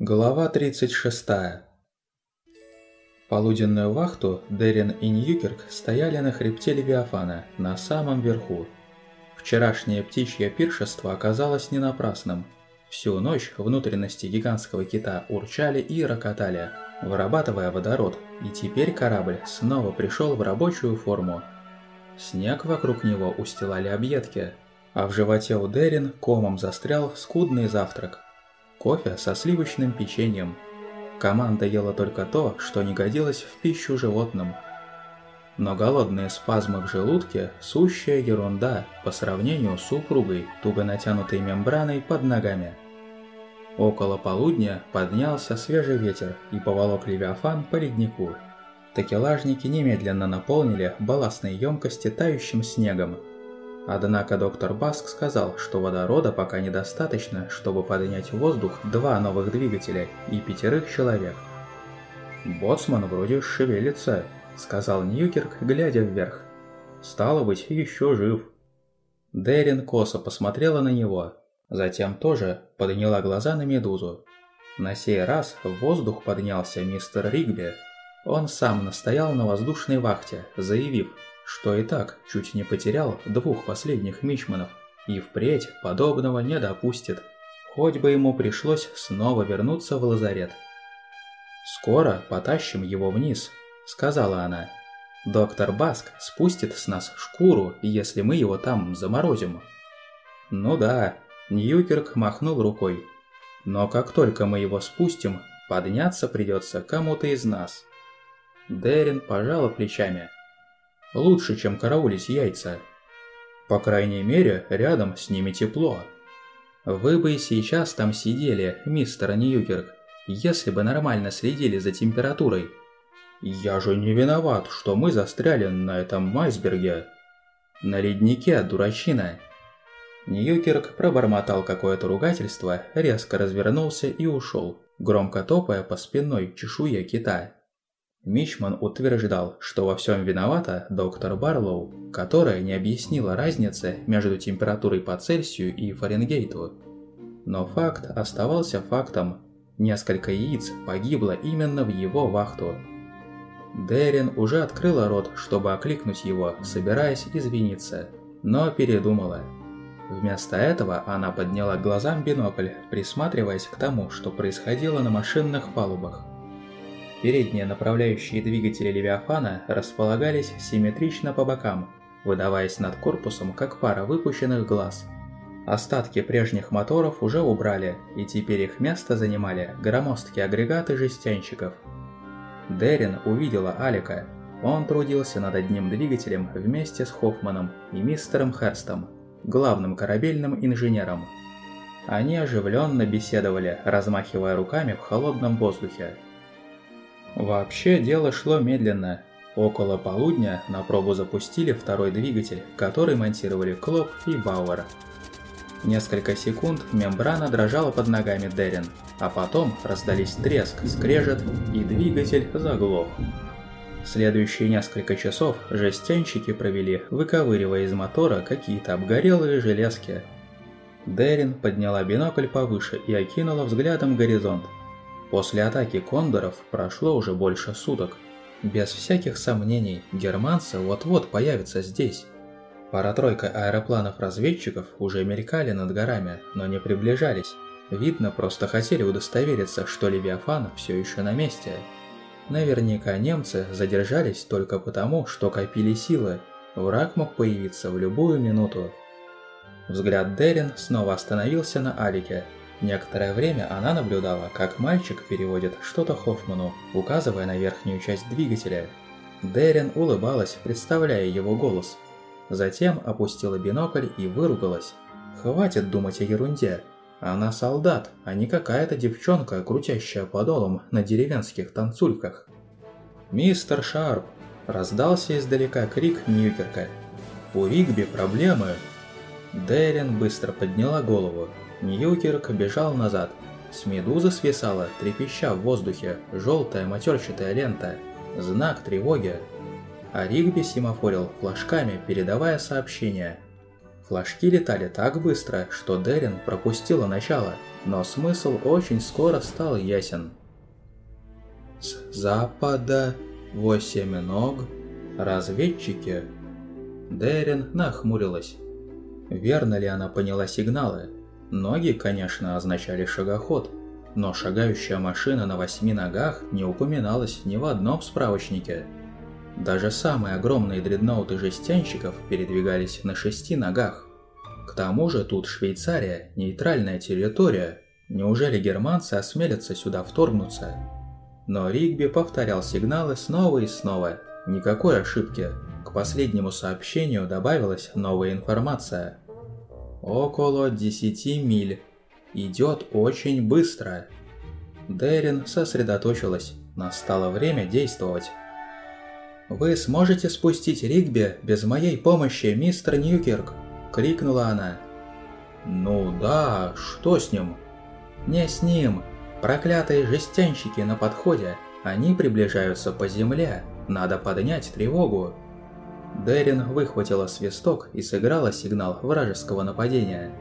Глава 36. Полуденную вахту Дерин и Ньюкерк стояли на хребте Левиафана, на самом верху. Вчерашнее птичье пиршество оказалось не напрасным. Всю ночь внутренности гигантского кита урчали и рокотали, вырабатывая водород, и теперь корабль снова пришел в рабочую форму. Снег вокруг него устилали объедки, а в животе у Дерин комом застрял скудный завтрак. Кофе со сливочным печеньем. Команда ела только то, что не годилось в пищу животным. Но голодные спазмы в желудке – сущая ерунда по сравнению с упругой, туго натянутой мембраной под ногами. Около полудня поднялся свежий ветер и поволок Левиафан по леднику. Такелажники немедленно наполнили балластные емкости тающим снегом – Однако доктор Баск сказал, что водорода пока недостаточно, чтобы поднять в воздух два новых двигателя и пятерых человек. «Боцман вроде шевелится», — сказал Ньюкерк, глядя вверх. «Стало быть, еще жив». Дерин косо посмотрела на него, затем тоже подняла глаза на медузу. На сей раз в воздух поднялся мистер Ригби. Он сам настоял на воздушной вахте, заявив, что и так чуть не потерял двух последних мичманов и впредь подобного не допустит, хоть бы ему пришлось снова вернуться в лазарет. «Скоро потащим его вниз», — сказала она. «Доктор Баск спустит с нас шкуру, если мы его там заморозим». «Ну да», — Ньюкерк махнул рукой. «Но как только мы его спустим, подняться придется кому-то из нас». Дерин пожала плечами. Лучше, чем караулить яйца. По крайней мере, рядом с ними тепло. Вы бы и сейчас там сидели, мистер Ньюкерк, если бы нормально следили за температурой. Я же не виноват, что мы застряли на этом айсберге. На леднике, дурачина. Ньюкерк пробормотал какое-то ругательство, резко развернулся и ушел, громко топая по спинной чешуе кита. Мичман утверждал, что во всем виновата доктор Барлоу, которая не объяснила разницы между температурой по Цельсию и Фаренгейту. Но факт оставался фактом. Несколько яиц погибло именно в его вахту. Дерин уже открыла рот, чтобы окликнуть его, собираясь извиниться, но передумала. Вместо этого она подняла глазам бинокль, присматриваясь к тому, что происходило на машинных палубах. Передние направляющие двигатели Левиафана располагались симметрично по бокам, выдаваясь над корпусом как пара выпущенных глаз. Остатки прежних моторов уже убрали, и теперь их место занимали громоздкие агрегаты жестянщиков. Дерин увидела Алика. Он трудился над одним двигателем вместе с Хоффманом и мистером Херстом, главным корабельным инженером. Они оживленно беседовали, размахивая руками в холодном воздухе. Вообще дело шло медленно. Около полудня на пробу запустили второй двигатель, который монтировали Клоп и Бауэр. Несколько секунд мембрана дрожала под ногами Дерин, а потом раздались треск, скрежет, и двигатель заглох. Следующие несколько часов жестянщики провели, выковыривая из мотора какие-то обгорелые железки. Дерин подняла бинокль повыше и окинула взглядом горизонт. После атаки кондоров прошло уже больше суток. Без всяких сомнений, германцы вот-вот появятся здесь. Пара-тройка аэропланов-разведчиков уже мелькали над горами, но не приближались. Видно, просто хотели удостовериться, что Левиафан все еще на месте. Наверняка немцы задержались только потому, что копили силы. Враг мог появиться в любую минуту. Взгляд Дерин снова остановился на Алике, Некоторое время она наблюдала, как мальчик переводит что-то Хоффману, указывая на верхнюю часть двигателя. Дерин улыбалась, представляя его голос. Затем опустила бинокль и выругалась. «Хватит думать о ерунде. Она солдат, а не какая-то девчонка, крутящая подолом на деревенских танцульках». «Мистер Шарп!» – раздался издалека крик Ньюкерка. «У Ригби проблемы!» Дерин быстро подняла голову. Ньюкерк бежал назад. С медузы свисала, трепеща в воздухе, желтая матерчатая лента. Знак тревоги. А Ригби семафорил флажками, передавая сообщения. Флажки летали так быстро, что Дерин пропустила начало – но смысл очень скоро стал ясен. С запада восемь ног, разведчики. Дерин нахмурилась. Верно ли она поняла сигналы? Ноги, конечно, означали шагоход, но шагающая машина на восьми ногах не упоминалась ни в одном справочнике. Даже самые огромные дредноуты жестянщиков передвигались на шести ногах. К тому же тут Швейцария – нейтральная территория. Неужели германцы осмелятся сюда вторгнуться? Но Ригби повторял сигналы снова и снова. Никакой ошибки. К последнему сообщению добавилась новая информация. Около 10 миль. Идет очень быстро. Дерин сосредоточилась. Настало время действовать. «Вы сможете спустить Ригби без моей помощи, мистер Ньюкерк?» – крикнула она. «Ну да, что с ним?» «Не с ним. Проклятые жестянщики на подходе. Они приближаются по земле. Надо поднять тревогу». Дерин выхватила свисток и сыграла сигнал вражеского нападения.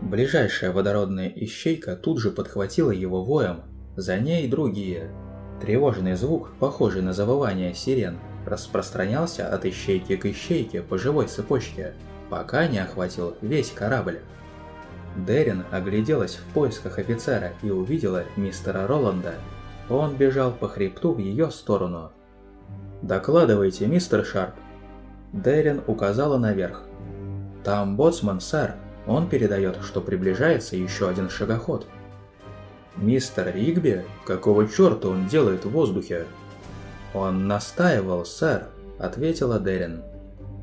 Ближайшая водородная ищейка тут же подхватила его воем. За ней другие – Тревожный звук, похожий на завывание сирен, распространялся от ищейки к ищейке по живой цепочке, пока не охватил весь корабль. Дерин огляделась в поисках офицера и увидела мистера Роланда. Он бежал по хребту в ее сторону. «Докладывайте, мистер Шарп». Дерин указала наверх. «Там боцман, сэр. Он передает, что приближается еще один шагоход». «Мистер Ригби? Какого черта он делает в воздухе?» «Он настаивал, сэр», — ответила Дерин.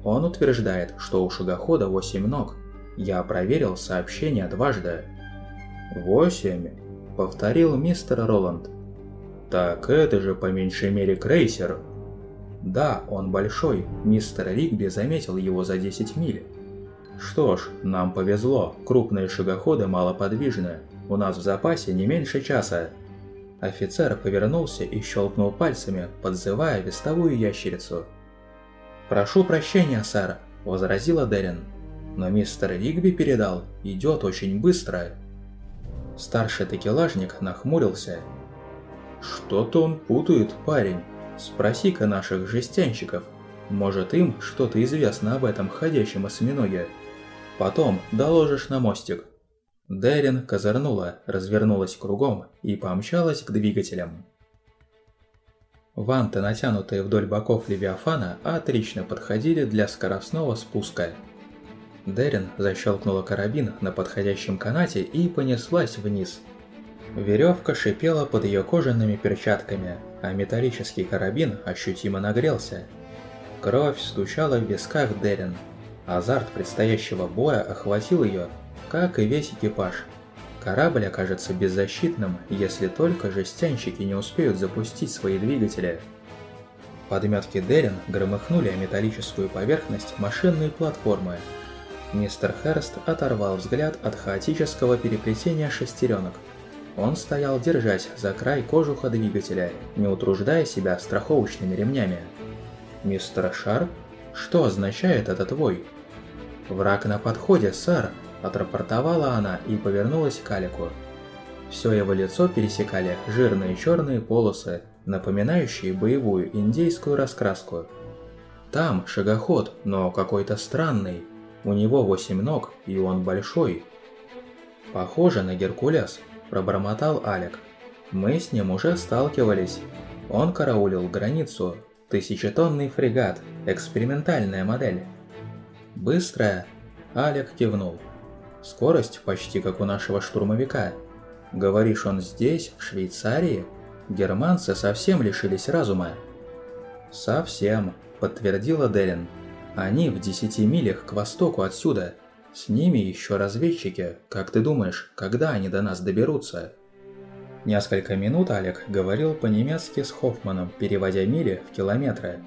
«Он утверждает, что у шагохода восемь ног. Я проверил сообщение дважды». «Восемь?» — повторил мистер Роланд. «Так это же по меньшей мере крейсер». «Да, он большой. Мистер Ригби заметил его за 10 миль». «Что ж, нам повезло. Крупные шагоходы малоподвижны. У нас в запасе не меньше часа». Офицер повернулся и щелкнул пальцами, подзывая вестовую ящерицу. «Прошу прощения, сэр», — возразила Дерин. «Но мистер Ригби передал, идет очень быстро». Старший текелажник нахмурился. «Что-то он путает, парень. Спроси-ка наших жестянщиков. Может, им что-то известно об этом ходящем осьминоге. Потом доложишь на мостик». Дерин козырнула, развернулась кругом и помчалась к двигателям. Ванты, натянутые вдоль боков Левиафана, отлично подходили для скоростного спуска. Дерин защелкнула карабин на подходящем канате и понеслась вниз. Веревка шипела под ее кожаными перчатками, а металлический карабин ощутимо нагрелся. Кровь стучала в висках Дерин. Азарт предстоящего боя охватил ее, как и весь экипаж. Корабль окажется беззащитным, если только жестянщики не успеют запустить свои двигатели. Подметки Дерин громыхнули о металлическую поверхность машинной платформы. Мистер Херст оторвал взгляд от хаотического переплетения шестеренок. Он стоял держась за край кожуха двигателя, не утруждая себя страховочными ремнями. «Мистер Шар? Что означает этот вой?» «Враг на подходе, сэр!» Отрапортовала она и повернулась к Алику. Все его лицо пересекали жирные черные полосы, напоминающие боевую индейскую раскраску. Там шагоход, но какой-то странный. У него восемь ног, и он большой. Похоже на Геркулес, пробормотал Алик. Мы с ним уже сталкивались. Он караулил границу. Тысячетонный фрегат, экспериментальная модель. Быстрая? Алик кивнул. Скорость почти как у нашего штурмовика. Говоришь, он здесь, в Швейцарии? Германцы совсем лишились разума. Совсем, подтвердила Делин. Они в десяти милях к востоку отсюда. С ними еще разведчики. Как ты думаешь, когда они до нас доберутся? Несколько минут Алек говорил по-немецки с Хоффманом, переводя мили в километры.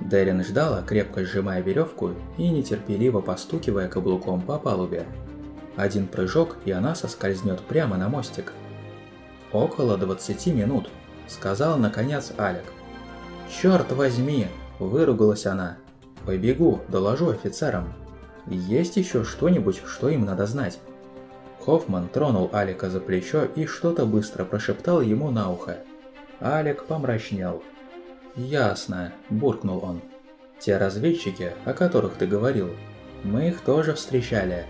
Дерин ждала, крепко сжимая веревку и нетерпеливо постукивая каблуком по палубе. Один прыжок, и она соскользнет прямо на мостик. «Около 20 минут», — сказал наконец Алек. «Черт возьми!» — выругалась она. «Побегу, доложу офицерам. Есть еще что-нибудь, что им надо знать?» Хоффман тронул Алика за плечо и что-то быстро прошептал ему на ухо. Алик помрачнел. «Ясно», – буркнул он. «Те разведчики, о которых ты говорил, мы их тоже встречали.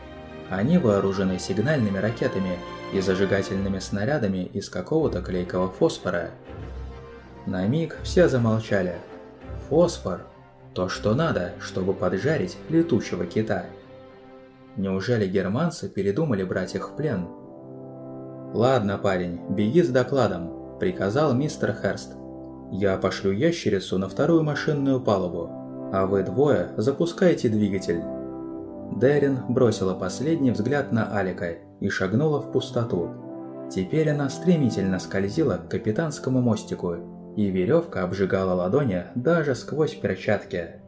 Они вооружены сигнальными ракетами и зажигательными снарядами из какого-то клейкого фосфора». На миг все замолчали. Фосфор – то, что надо, чтобы поджарить летучего кита. Неужели германцы передумали брать их в плен? «Ладно, парень, беги с докладом», – приказал мистер Херст. «Я пошлю ящерицу на вторую машинную палубу, а вы двое запускайте двигатель». Дерин бросила последний взгляд на Алика и шагнула в пустоту. Теперь она стремительно скользила к капитанскому мостику, и веревка обжигала ладони даже сквозь перчатки.